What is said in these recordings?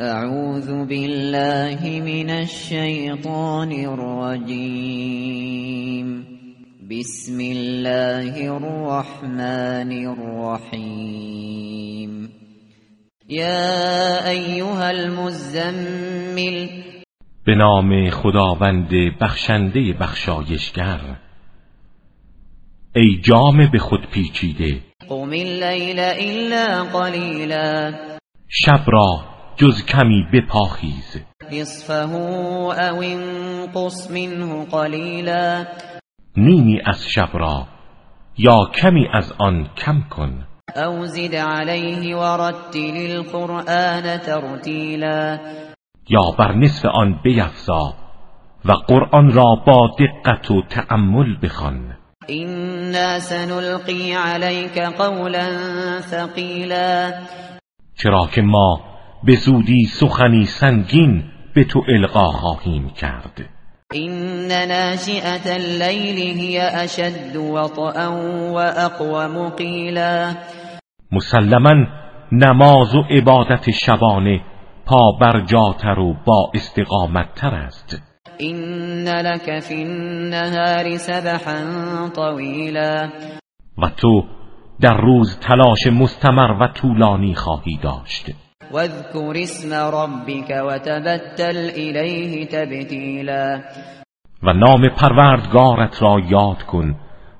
اعوذ بالله من الشیطان الرجیم بسم الله الرحمن الرحیم یا ایها المزمل. به نام خداوند بخشنده بخشایشگر. ای جام به خود پیچیده. قم اللیل الا قلیلا شب را جز کمی بپاخیز نصفه او انقص منه قلیلا. نیمی از شب را یا کمی از آن کم کن. او زد علیه ورتل القرآن ترتیلا. یا بر نصف آن بیفزا و قرآن را با دقت و تأمل بخوان. اینا سنلقی علیک قولا ثقیلا. چرا که ما به زودی سخنی سنگین به تو القا خواهیم کرد. این ناشئه اللیل هی اشد وطئا و اقوم قیلا مسلما نماز و عبادت شبانه پا بر جاتر و با استقامت تر است. این لك فی النهار سبحا طویلا و تو در روز تلاش مستمر و طولانی خواهی داشت. واذكر اسم ربك وتبتل الیه تبتیلا و نام پروردگارت را یاد کن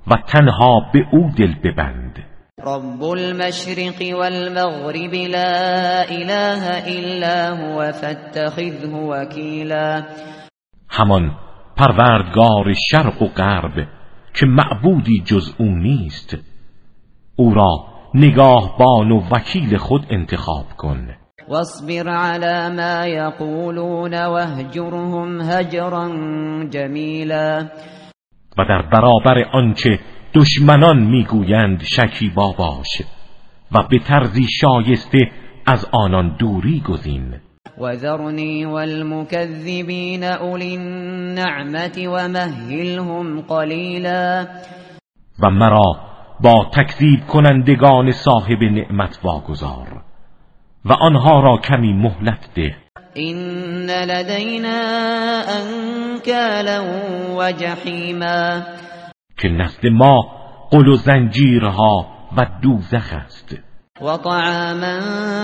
و تنها به او دل ببند. رب المشرق والمغرب لا اله الا هو فاتخذه وكيلا. همان پروردگار شرق و غرب که معبودی جز او نیست. او را نگاهبان و وکیل خود انتخاب کن. واصبر على ما يقولون واهجرهم هجرا جمیلا و در برابر آنچه دشمنان می‌گویند شکیبا باش و به طرزی شایسته از آنان دوری گزین. وذرني والمكذبين أولي النعمة ومهلهم قلیلا. و مرا با تکذیب کنندگان صاحب نعمت واگذار و آنها را کمی مهلت ده. این لدینا انکالا و جحیما که نزد ما قل و زنجیرها و دوزخ است. و طعاما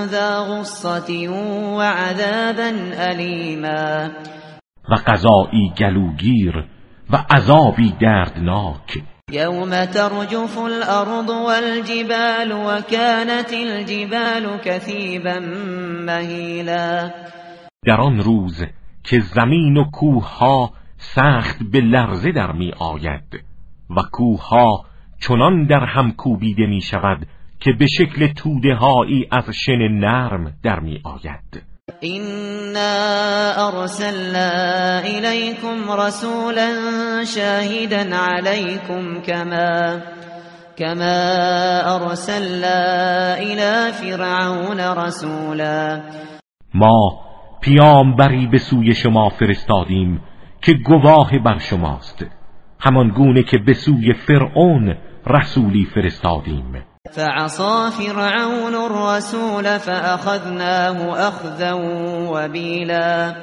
ذا غصة و عذابا الیما و غذایی گلوگیر و عذابی دردناک. یوم ترجف الارض والجبال وكانت الجبال كثيبا مهیلا در آن روز که زمین و کوه ها سخت به لرزه در می آید و کوه ها چنان در هم کوبیده می شود که به شکل توده هایی از شن نرم در می آید. اینا ارسلنا الیکم رسولا شاهدا علیکم کما كما ارسلنا الى فرعون رسولا. ما پیامبری به سوی شما فرستادیم که گواه بر شماست. همان گونه که به سوی فرعون رسولی فرستادیم. فعصا فرعون الرسول فأخذناه اخذا وبیلا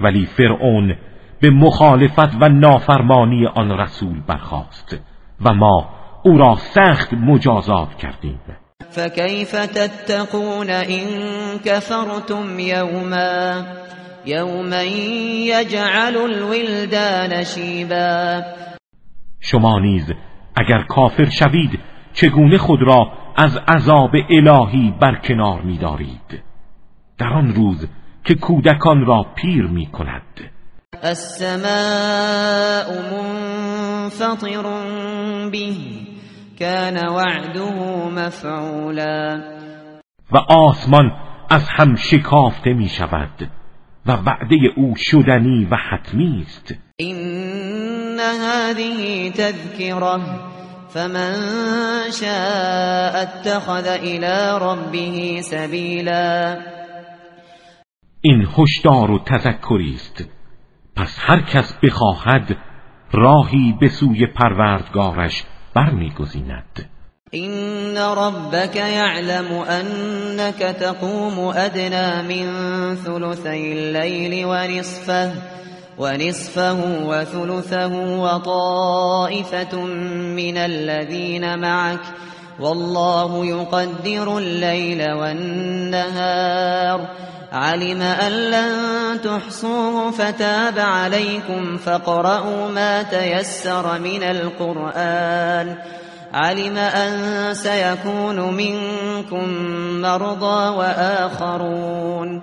ولی فرعون به مخالفت و نافرمانی آن رسول برخاست و ما او را سخت مجازات کردیم. فكيف تتقون إن كفرتم يوما يوما يجعل الولدان شیبا. شما نیز اگر کافر شوید چگونه خود را از عذاب الهی برکنار می‌دارید؟ در آن روز که کودکان را پیر می کند السماء منفطر به كان وعده مفعولا. و آسمان از هم شکافته می شود و وعده او شدنی و حتمی است. این هذه تذکره فمن شاء اتخذ الى ربه سبیلا این هشدار و تذکری است. پس هر کس بخواهد راهی به سوی پروردگارش برمیگزیند. إن ربك يعلم أنك تقوم أدنى من ثلثي الليل ونصفه ونصفه وثلثه وطائفة من الذين معك والله يقدر الليل والنهار. علم أن لن تحصوه فتاب عليكم فاقرؤوا ما تيسر من القرآن. علم أن سيكون منكم مرضى وآخرون.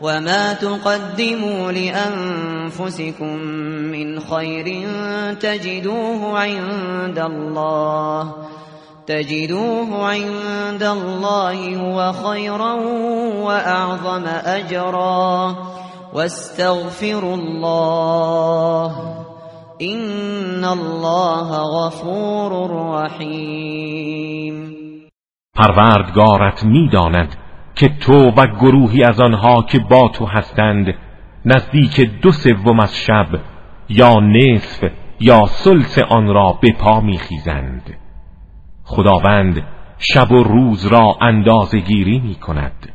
وما تقدموا لأنفسكم من خير تجدوه عند الله تجدوه عند الله هو خيرا وأعظم أجرا واستغفروا الله إن الله غفور رحیم پروردگارت میداند که تو و گروهی از آنها که با تو هستند نزدیک دو سوم از شب یا نصف یا سلس آن را به پا میخیزند. خداوند شب و روز را اندازه گیری می کند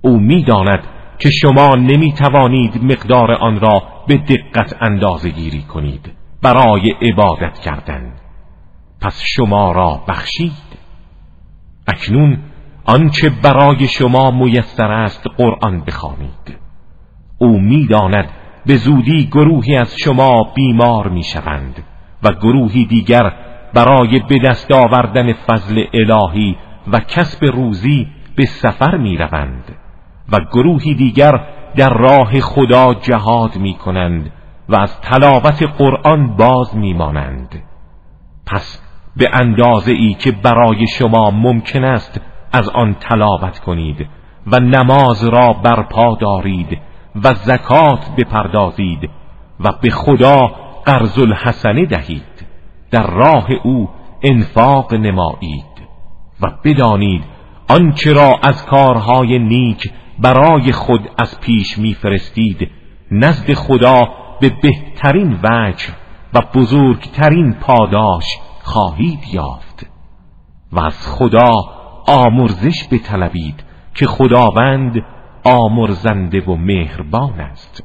او می‌داند که شما نمی توانید مقدار آن را به دقت اندازه گیری کنید برای عبادت کردن. پس شما را بخشید. اکنون آنچه برای شما میسر است قرآن بخوانید. او می‌داند به زودی گروهی از شما بیمار می‌شوند و گروهی دیگر برای به دست آوردن فضل الهی و کسب روزی به سفر می‌روند و گروهی دیگر در راه خدا جهاد می کنند و از تلاوت قرآن باز میمانند. پس به اندازه ای که برای شما ممکن است از آن تلاوت کنید و نماز را برپا دارید و زکات بپردازید و به خدا قرض الحسنه دهید. در راه او انفاق نمایید و بدانید آنچه را از کارهای نیک برای خود از پیش میفرستید نزد خدا به بهترین وجه و بزرگترین پاداش خواهید یافت. و از خدا آمرزش بطلبید که خداوند آمرزنده و مهربان است.